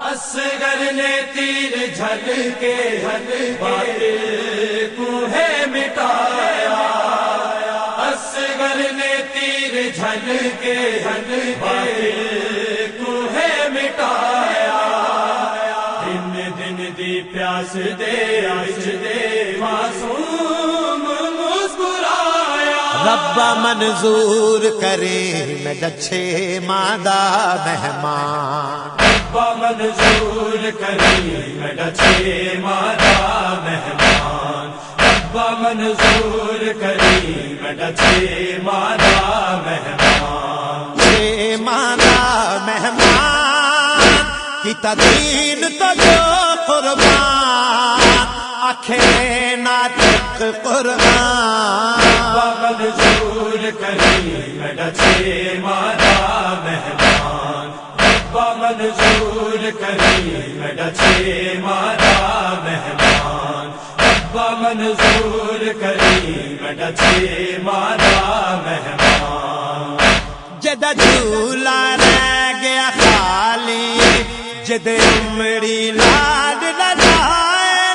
اصغر نے تیر جھل کے باطل کو ہے مٹایا۔ اصغر نے تیر جھل کے باطل کو ہے مٹایا۔ دن دن دی پیاس دے آج دے، معصوم مسکرایا۔ ربا منظور کرے، میں دچھے مادہ مہمان۔ منظور کری میں ڈچے مادا مہمان۔ با منظور کری میں ڈچے مادا مہمان۔ چھ مادہ مہمان کی تدین تو جو قربان آنکھیں ناطق قرآن با منظور کری میں ڈچے مہمان با منظور کری ڈچے مادا مہمان۔ با منظور کری میں ڈچے مادا مہمان۔ جد جھولا رہ گیا خالی جد امڑی لاڈ لگائے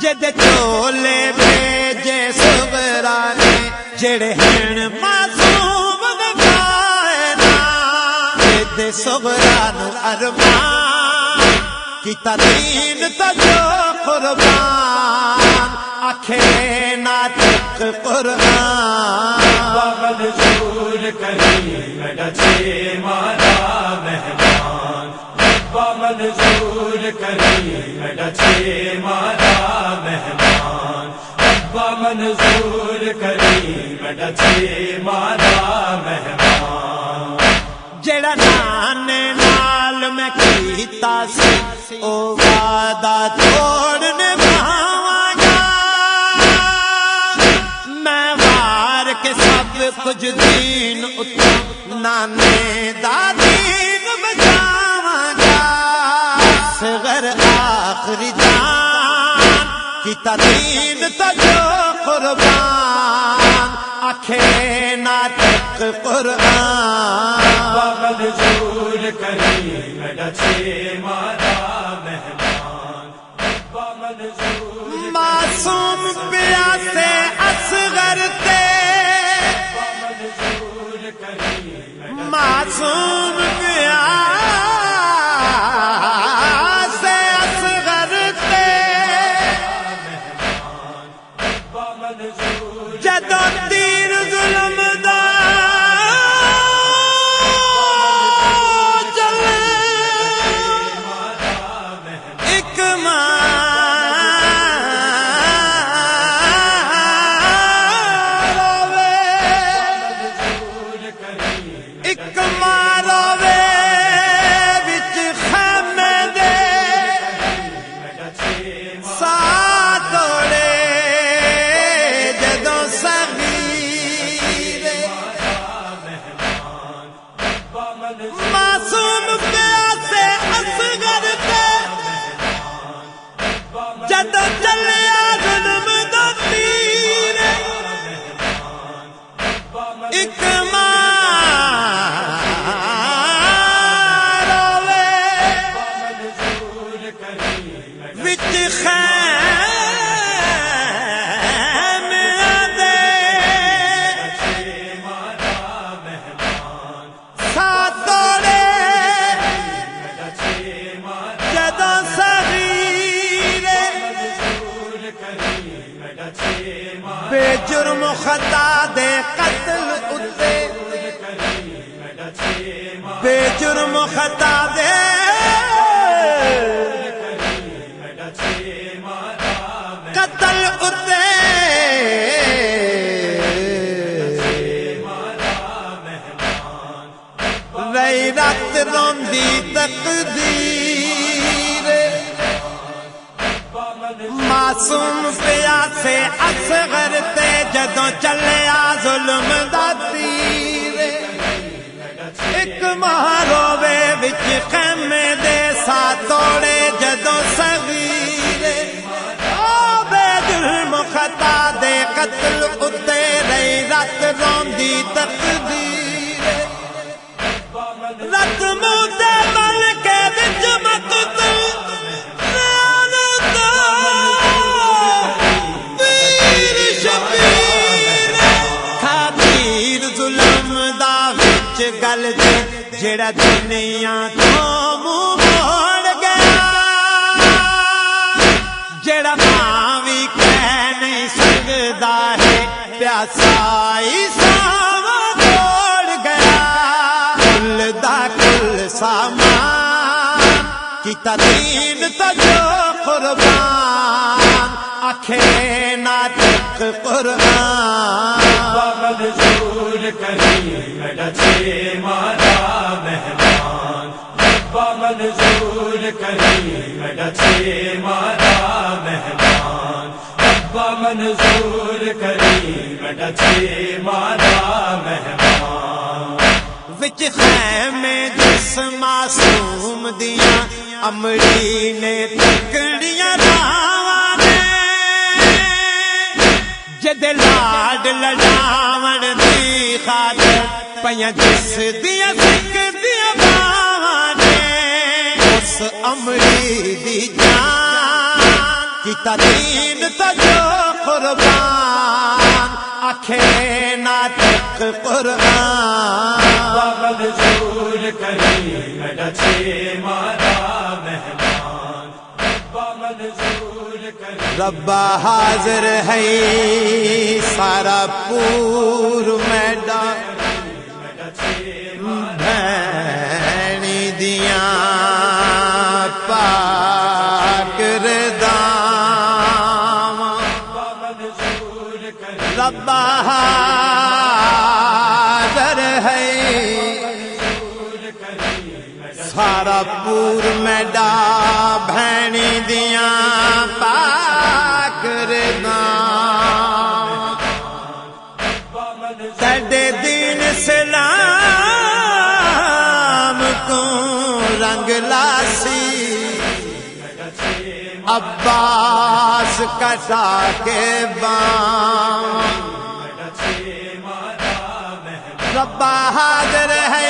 جد چولے بھیجے سبرانے، جڑے ہیں معصوم جد سبران ارمان کی تدین تجو قربان، آنکھیں ناطق قرآن منظور کری میں ڈچے مادا مہمان۔ با منظور کری میں ڈچے مادا مہمان۔ با منظور کری میں ڈچے مادا مہمان۔ جڑا نانے نال میں کیتا سی او وعدہ توڑنے بھاواں گا میں وار کے سب کچھ دین اتو نانے دا دین بچاواں گا صغر آخری جان کی تدین تجو قربان آنکھیں ناطق قرآن۔ با منظور کری میں ڈچے مادا مہمان با منظور معصوم پیاسے اصغر تے۔ معصوم پیاسے معصوم پیاسے اصغر تے جد چلیا بے جرم خطا دے قتل اتے بے جرم خطا دے۔ قتل اتے رئی رات روندی تقدیر۔ معصوم پیاسے اصغر تے جدوں چلیا ظلم دا تیر۔ ایک مہارو ماروے وچ خیمے دے ساتوڑے جدوں صغیر۔ او بے جرم خطا دے قتل اتے رئی رات روندی تقدیر۔ جڑا دنیا تو منہ موڑ گیا۔ جڑا ماں بھی کہہ نہیں سکتا ہے، پیاسا ساوا توڑ گیا۔ کل دا کل سامان، کیتا دین تا جو قربان۔ آنکھیں ناطق قرآن منظور کری میڈچے مارا مہمان، ربا منظور کری میڈچے مارا مہمان، ربا منظور کری میڈچے مارا مہمان۔ وچ خیمے جس معصوم دیا امڑی نے تکڑیاں جد لاڈ لڑاون دی خاطر پیاں جس دیا سکھ دیا اس امڑی دی جان کیتا دین تا جو قربان، آنکھیں ناطق قرآن ربا مارا مہمان۔ ربا حاضر ہے سارا پور ربا حاضر ہے سارا پور میڈا۔ بھینی منگلاسی عباس کٹا کے بام۔ ربا حاضر ہے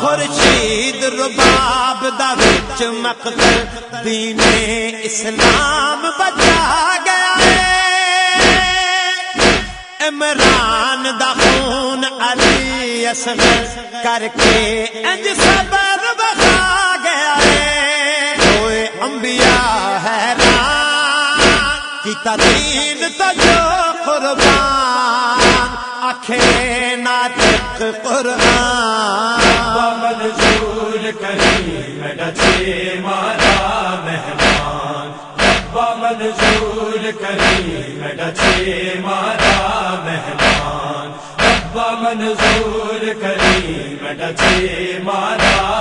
خورشید رباب دا وچ مقتل دین اسلام بچا گیا ہے۔ عمران دا خون علی اصغر کر کے انج صبر بخا گیا ہے۔ ہوئے انبیاء حیران کیتا دین تا جو قربان آنکھیں ناطق قرآن۔ منظور کری میڈچے مارا مہمان۔ ربا منظور کری میڈچے مارا مہمان۔ ربا منظور کری میڈچے مارا